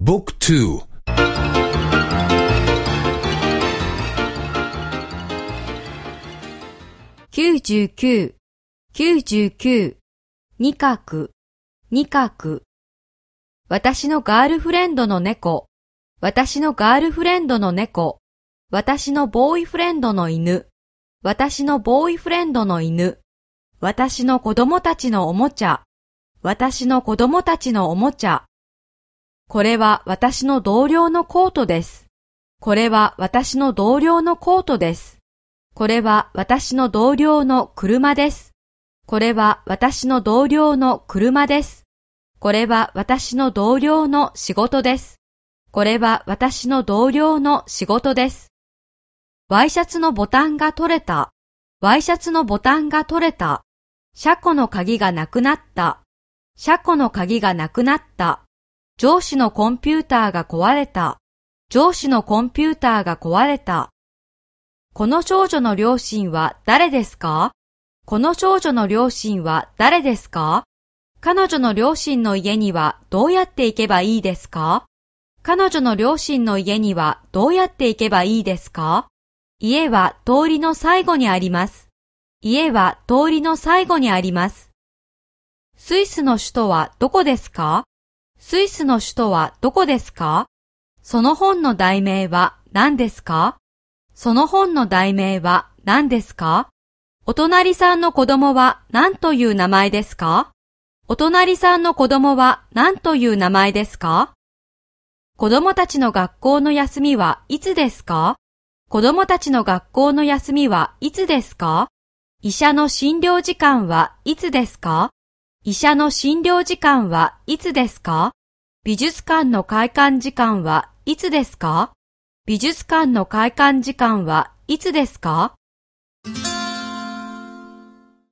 Book 2 99、99、二角、二角。私のガールフレンドの猫、私のガールフレンドの猫、私のボーイフレンドの犬、私のボーイフレンドの犬、私の子供たちのおもちゃ、私の子供たちのおもちゃ。これは私の同僚のコートです。これは私の同僚のコートです。これは私の同僚の車です。これは私の同僚の車です。これは私の同僚の仕事です。これは私の同僚の仕事です。ワイシャツのボタンが取れた。ワイシャツのボタンが取れた。車庫の鍵がなくなった。車庫の鍵がなくなった。上司のコンピューターが壊れた。上司のコンピューターが壊れた。この少女の両親は誰ですか？この少女の両親は誰ですか？彼女の両親の家にはどうやって行けばいいですか？彼女の両親の家にはどうやって行けばいいですか？家は通りの最後にあります。家は通りの最後にあります。スイスの首都はどこですか？スイスの首都はどこですか？その本の題名は何ですか？その本の題名は何ですか？お隣さんの子供は何という名前ですか？お隣さんの子供は何という名前ですか？子供たちの学校の休みはいつですか？子供たちの学校の休みはいつですか？医者の診療時間はいつですか？医者の診療時間はいつですか？美術館の開館時間はいつですか？美術館の開館時間はいつですか？